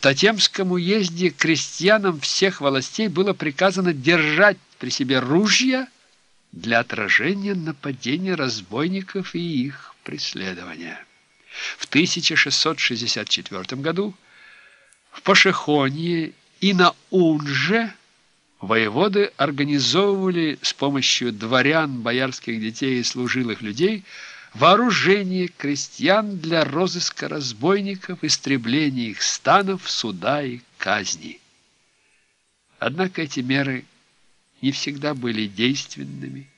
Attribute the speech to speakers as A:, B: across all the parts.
A: В Татемском уезде крестьянам всех властей было приказано держать при себе ружья для отражения нападения разбойников и их преследования. В 1664 году в Пашихонье и на Унже воеводы организовывали с помощью дворян, боярских детей и служилых людей вооружение крестьян для розыска разбойников, истребления их станов, суда и казни. Однако эти меры не всегда были действенными.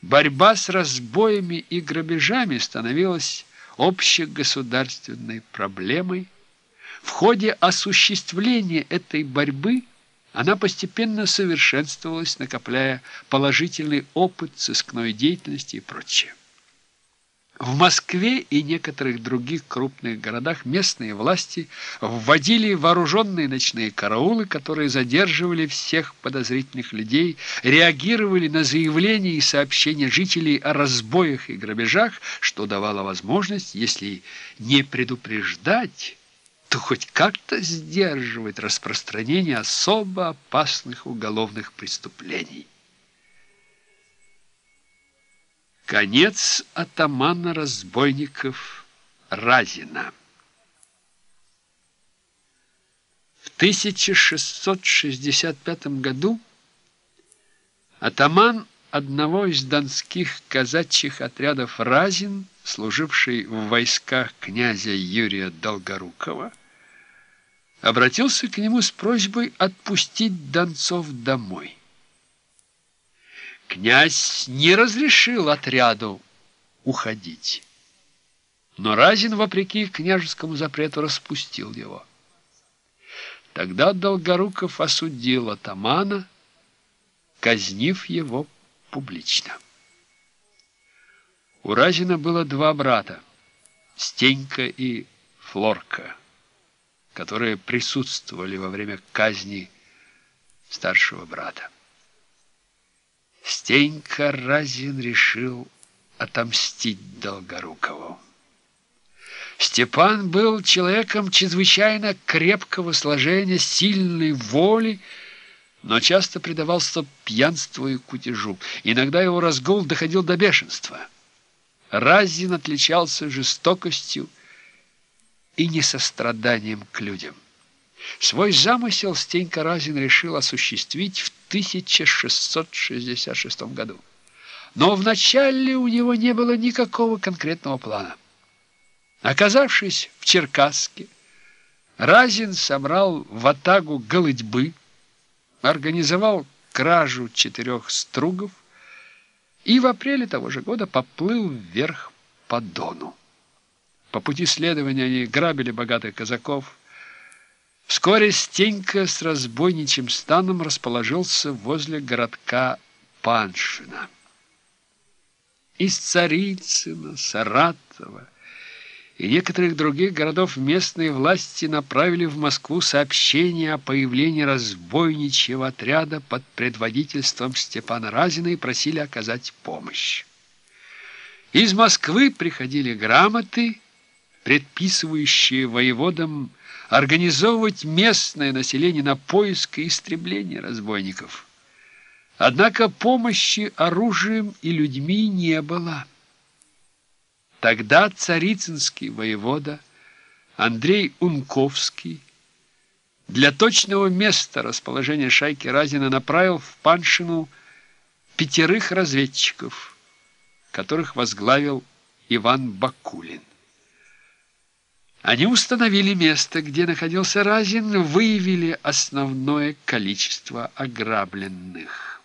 A: Борьба с разбоями и грабежами становилась общегосударственной проблемой. В ходе осуществления этой борьбы она постепенно совершенствовалась, накопляя положительный опыт сыскной деятельности и прочее. В Москве и некоторых других крупных городах местные власти вводили вооруженные ночные караулы, которые задерживали всех подозрительных людей, реагировали на заявления и сообщения жителей о разбоях и грабежах, что давало возможность, если не предупреждать, то хоть как-то сдерживать распространение особо опасных уголовных преступлений. Конец атамана разбойников Разина. В 1665 году атаман одного из донских казачьих отрядов Разин, служивший в войсках князя Юрия Долгорукова, обратился к нему с просьбой отпустить донцов домой. Князь не разрешил отряду уходить. Но Разин, вопреки княжескому запрету, распустил его. Тогда Долгоруков осудил атамана, казнив его публично. У Разина было два брата, Стенька и Флорка, которые присутствовали во время казни старшего брата. Стенька Разин решил отомстить Долгорукову. Степан был человеком чрезвычайно крепкого сложения, сильной воли, но часто предавался пьянству и кутежу. Иногда его разгул доходил до бешенства. Разин отличался жестокостью и несостраданием к людям. Свой замысел Стенька Разин решил осуществить в 1666 году. Но вначале у него не было никакого конкретного плана. Оказавшись в Черкасске, Разин собрал в атагу голытьбы, организовал кражу четырех стругов и в апреле того же года поплыл вверх по Дону. По пути следования они грабили богатых казаков, Вскоре Стенька с разбойничьим станом расположился возле городка Паншина. Из Царицына, Саратова и некоторых других городов местные власти направили в Москву сообщение о появлении разбойничьего отряда под предводительством Степана Разина и просили оказать помощь. Из Москвы приходили грамоты, предписывающие воеводам организовывать местное население на поиск и истребление разбойников. Однако помощи оружием и людьми не было. Тогда царицынский воевода Андрей Унковский для точного места расположения шайки Разина направил в Паншину пятерых разведчиков, которых возглавил Иван Бакулин. Они установили место, где находился Разин, выявили основное количество ограбленных.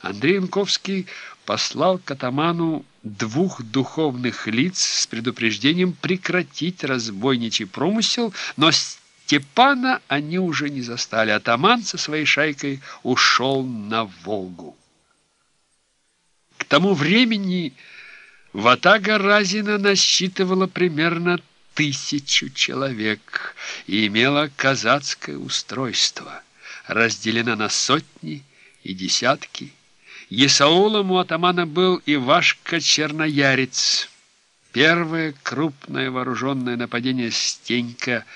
A: Андрей Янковский послал к атаману двух духовных лиц с предупреждением прекратить разбойничий промысел, но Степана они уже не застали. Атаман со своей шайкой ушел на Волгу. К тому времени Ватага Разина насчитывала примерно тысячу человек и имела казацкое устройство, разделена на сотни и десятки. Есаулом у атамана был Ивашка Черноярец. Первое крупное вооруженное нападение Стенька –